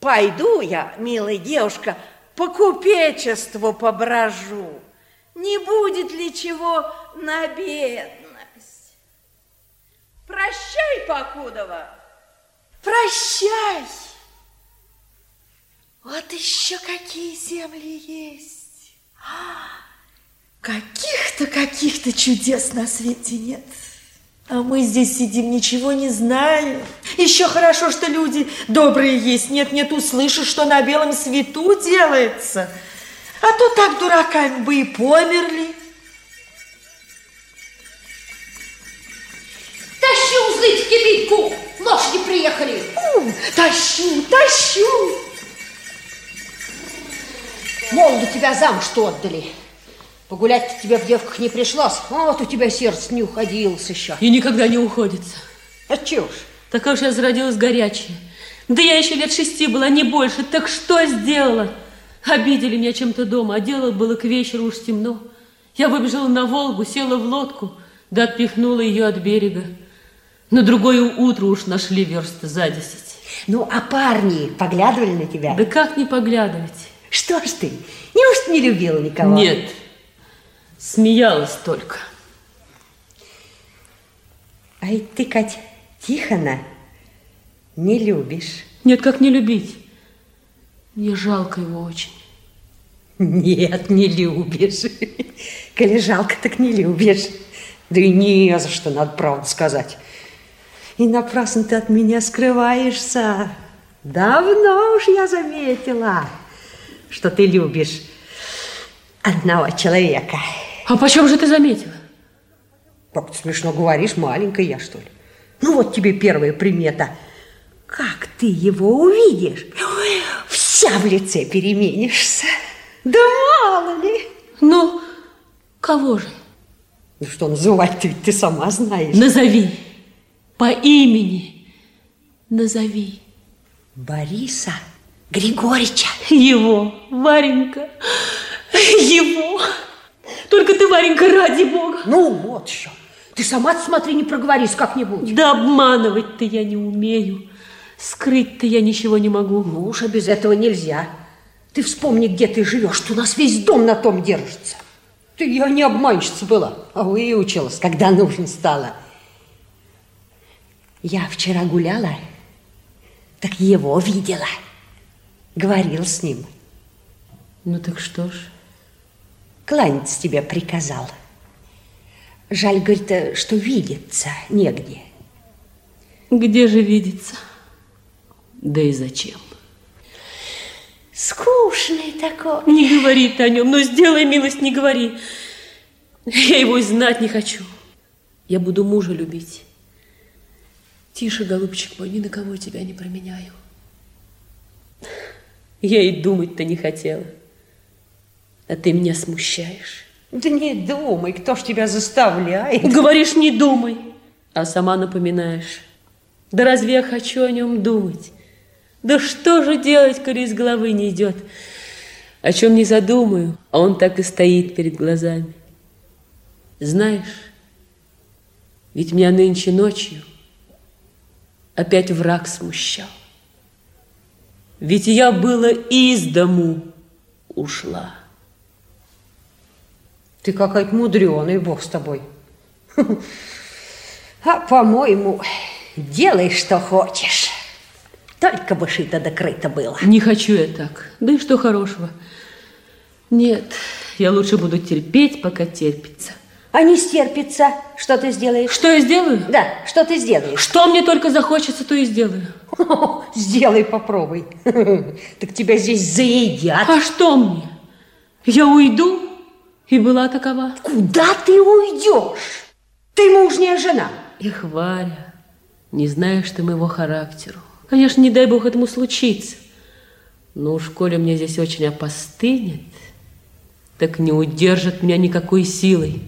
Пойду я, милая девушка, по купечеству поброжу. Не будет ли чего на бедность? Прощай, Покудова. Прощай. Вот еще какие земли есть. Каких-то, каких-то чудес на свете нет. А мы здесь сидим, ничего не знаем. Еще хорошо, что люди добрые есть. Нет-нет, услышишь, что на белом свету делается. А то так дураками бы и померли. Тащи узлы в кибитку, лошади приехали. У, тащу, тащу. Молоду тебя замуж-то отдали. Погулять-то тебе в девках не пришлось. Вот у тебя сердце не уходилось еще. И никогда не уходится. А чего ж? Такая уж я зародилась горячая. Да я еще лет шести была, не больше. Так что сделала? Обидели меня чем-то дома, а дело было к вечеру уж темно. Я выбежала на Волгу, села в лодку, да отпихнула ее от берега. На другое утро уж нашли версты за десять. Ну, а парни поглядывали на тебя? Да как не поглядывать? Что ж ты, неужто не любила никого? Нет, смеялась только. Ай, ты, Кать, Тихона не любишь. Нет, как не любить? Мне жалко его очень. Нет, не любишь. Коли жалко, так не любишь. Да и не за что, надо правду сказать. И напрасно ты от меня скрываешься. Давно уж я заметила, что ты любишь одного человека. А почем же ты заметила? Как ты смешно говоришь, маленькая я, что ли? Ну вот тебе первая примета. Как ты его увидишь, вся в лице переменишься. Да мало ли. Ну, кого же? Ну что называть ты, ты сама знаешь. Назови. По имени. Назови. Бориса Григорьевича. Его, Варенька. Его. Только ты, Варенька, ради бога. Ну вот что. Ты сама смотри, не проговорись как-нибудь. Да обманывать-то я не умею. Скрыть-то я ничего не могу. Ну уж а без этого нельзя. Ты вспомни, где ты живешь, что у нас весь дом на том держится. Ты я не обманщица была, а выучилась, когда нужно стало. Я вчера гуляла, так его видела. Говорил с ним. Ну так что ж? Кланяться тебе приказал. Жаль, говорит, что видится негде. Где же видится? Да и зачем? Скучный такой. Не говори ты о нем, но сделай милость, не говори. Я его и знать не хочу. Я буду мужа любить. Тише, голубчик мой, ни на кого тебя не променяю. Я и думать-то не хотела. А ты меня смущаешь. Да не думай, кто ж тебя заставляет. Говоришь, не думай, а сама напоминаешь. Да разве я хочу о нем думать? Да что же делать, коли из головы не идет? О чем не задумаю, а он так и стоит перед глазами. Знаешь, ведь меня нынче ночью опять враг смущал. Ведь я было из дому ушла. Ты какая-то мудреная, бог с тобой. А, по-моему, делай, что хочешь. Только бы шито докрыто было. Не хочу я так. Да и что хорошего? Нет, я лучше буду терпеть, пока терпится. А не стерпится, что ты сделаешь? Что я сделаю? Да, что ты сделаешь? Что мне только захочется, то и сделаю. Сделай, попробуй. Так тебя здесь заедят. А что мне? Я уйду и была такова. Куда ты уйдешь? Ты мужняя жена. Эх, Варя, не знаешь ты моего характеру. Конечно, не дай бог этому случиться. Но уж коли мне здесь очень опостынет, так не удержит меня никакой силой.